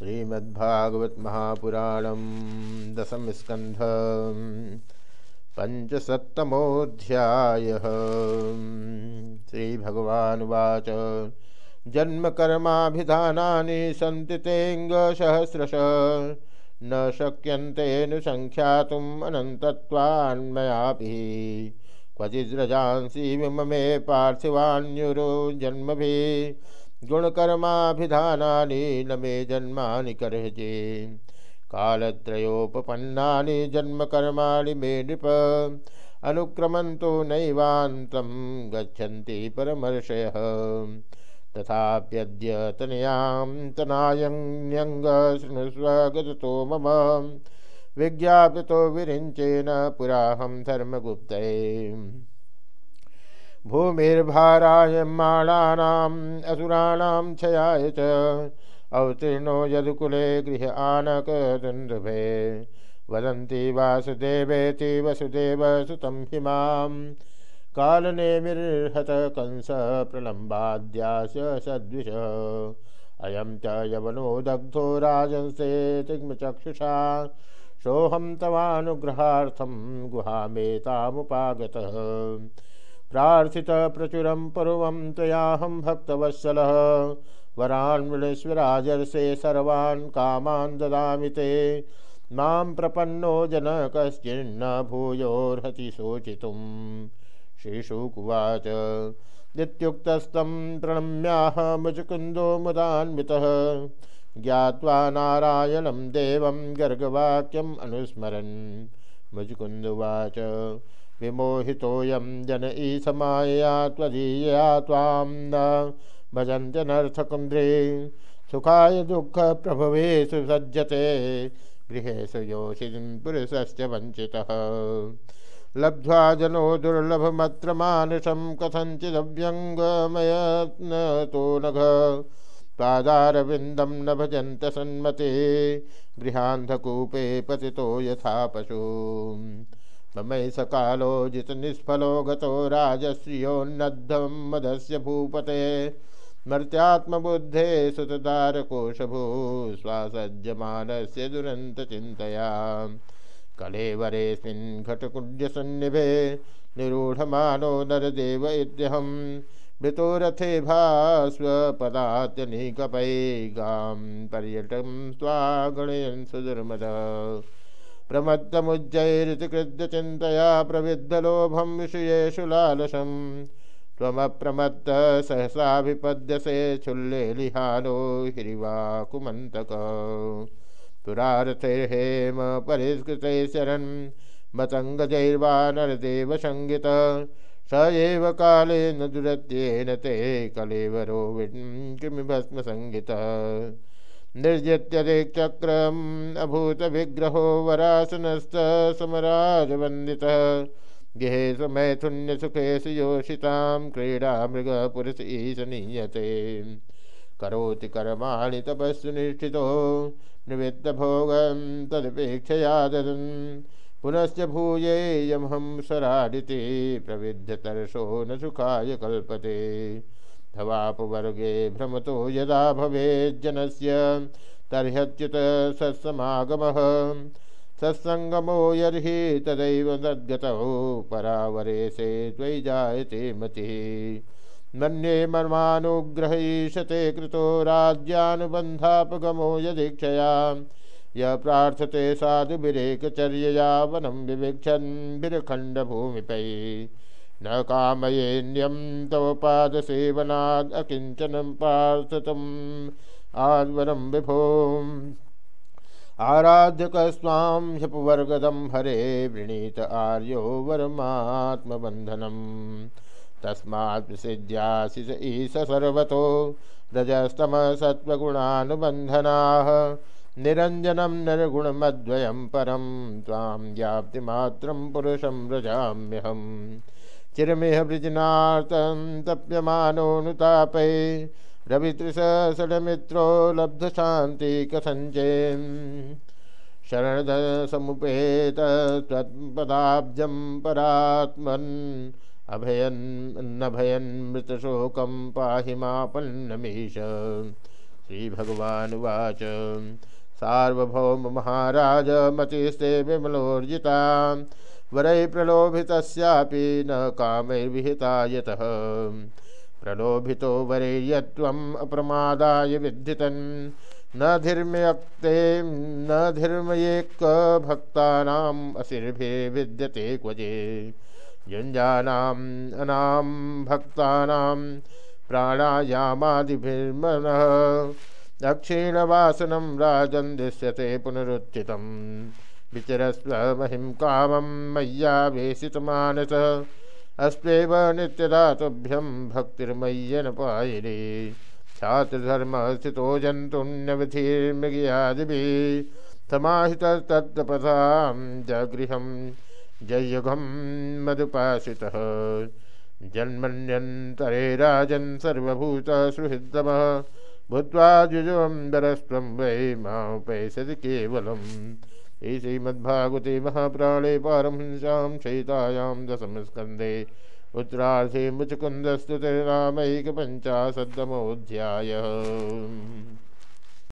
श्रीमद्भागवत महापुराण दशम स्कंध पंचसप्तमोध्याय श्रीभगवानुवाच। जन्मकर्माभिधानानि सन्ति तेऽङ्गसहस्रश न शक्यन्तेऽनुसङ्ख्यातुम् अनन्तत्वान्मयापि। क्वचिद्रजांसि विममे पार्थिवान्युरो जन्मभिः। गुणकर्माभिधानानि न मे जन्मानि करजे कालत्रयोपपन्नानि जन्मकर्माणि मे नृप। अनुक्रमन्तो नैवान्तं गच्छन्ति परमर्षयः। तथाप्यद्यतनयां तनायन्यङ्ग शृणुस्व गततो मम। विज्ञापितो विरिञ्चेन पुराहं धर्मगुप्तये। भूमिर्भारायमाणानाम् असुराणां क्षयाय च, अवतीर्णो यदुकुले गृह आनकदुन्दुभे वदन्ति वासुदेवेति वसुदेव सुतं हिमां। कालनेमिर्हत कंस प्रलम्बाद्यास सद्विष। अयं च यवनो दग्धो राजंसे तिग्मचक्षुषा। सोऽहं तवानुग्रहार्थं गुहामेतामुपागतः। प्रार्थित प्रचुर पूर्व तयाहम भक्तवत्सल। वरान् मृणेश्वराजर्षे सर्वान् कामान् ददामि ते। माँ प्रपन्नो जन कश्चिन्न भूयोर्हति शोचितुं श्रीशुकुवाच। इत्युक्तस्तं प्रणम्याह मुचकुन्दो मुदान्वितः। ज्ञात्वा नारायणं देवं गर्गवाक्यम् अनुस्मरन्। मुचकुन्दुवाच विमोहितोऽयं जन ईशमायया त्वदीयया त्वां न। भजन्त्यनर्थकुन्द्रे सुखाय दुःखप्रभवेषु सज्जते गृहेषु योषिं पुरुषस्य वञ्चितः। लब्ध्वा जनो दुर्लभमत्र मानुषं कथञ्चिदव्यङ्गमयतो नघ। पादारविन्दं न भजन्त सन्मते, गृहान्धकूपे पतितो यथा पशु। ममय सकालो जित निष्फलो गतो मदस्य भूपते। मर्त्यात्मबुद्धे सुतदारकोशभू स्वासज्यमानस्य दुरन्तचिन्तया। कलेवरेऽस्मिन् घटकुड्यसन्निभे निरूढमानो नरदेव इत्यहं मृतोरथे भास्वपदात्यनिकपै गां पर्यटं स्वागणयन् सुदुर्मद। प्रमत्तमुज्जैरितिकृद्यचिन्तया प्रविद्धलोभं विषयेषु लालसं त्वमप्रमत्त सहसाभिपद्यसे छुल्लेलिहानो हिरिवाकुमन्तक। पुरारथैर्हेम परिष्कृते शरन् मतङ्गजैर्वानरदेवसङ्गित स एव कालेन दुरत्येन ते कलेवरो किमि विग्रहो निर्जित्यदिक्चक्रम् अभूतविग्रहो वरासनस्थ समराजवन्दितः। गेहेषु मैथुन्यसुखेषु योषितां क्रीडा मृगपुरुष ईशनीयते करोति कर्माणि तपस्सु निष्ठितो निवृत्तभोगं तदपेक्षया ददन्। पुनश्च भूयेयमहं स्वराडिति प्रविध्यतर्षो न सुखाय कल्पते। धवापवर्गे भ्रमतो यदा भवेज्जनस्य तर्ह्यच्युत सत्समागमः। सत्सङ्गमो यर्हि तदैव तद्गतौ परावरेशे त्वयि जायते मतिः। मन्ये मर्मानुग्रहीशते कृतो राज्यानुबन्धापगमो यदीक्षया। य प्रार्थते साधुभिरेकचर्यया वनं विवीक्षन् न कामयेन्यं तव पादसेवनाद् अकिञ्चनं पार्थतम् आद्वरं विभो। आराध्यकस्वां ह्यपवर्गदं हरे वृणीत आर्यो वरमात्मबन्धनम् तस्मात् प्रसिद्ध्यासि स ईश सर्वतो। रजस्तमसत्त्वगुणानुबन्धनाः। निरञ्जनं निर्गुणमद्वयं परं। त्वां व्याप्तिमात्रं पुरुषं व्रजाम्यहम्। चिरमिह वृजनार्तं तप्यमानोऽनुतापै रवितृषमित्रो लब्धशान्ति कथञ्चेन् शरणदसमुपेत त्वत्पदाब्जं परात्मन् अभयन् नभयन् मृतशोकं पाहि मापन्नमीश। श्रीभगवानुवाच। सार्वभौम महाराज मतिस्ते विमलोर्जिता वरै प्रलोभितस्यापि न कामैर्विहिता यतः प्रलोभितो वरे यत्त्वम् अप्रमादाय विद्धितन्। न धीर्म्यक्ते, न धीर्मयेक भक्तानाम् असिर्भे विद्यते क्वजे। युञ्जानाम्, अनां भक्तानां प्राणायामादिभिर्मनः। दक्षिणवासनं राजन् दृश्यते पुनरुत्थितं विचरस्व महिं कामं मय्यावेशितमानस अस्वेव नित्यदा तुभ्यं भक्तिर्मय्यन पायिरे छात्रधर्म स्थितो जन्तुन्यवधिर्मृगयादिभिः समाहितस्तत्पथां जगृहं जयुगं मदुपासितः जन्मन्यन्तरे राजन् सर्वभूतसुहृद्तमः भूत्वा जुजुवम्बरस्त्वं वै मामुपैसति केवलम्। श्रीमद्भागवते महाप्राणे पारमहंस्यां शयितायां दशमस्कन्धे उत्तरार्धे मुचकुन्दस्तुतिर्नामैकपञ्चाशद्तमोऽध्यायः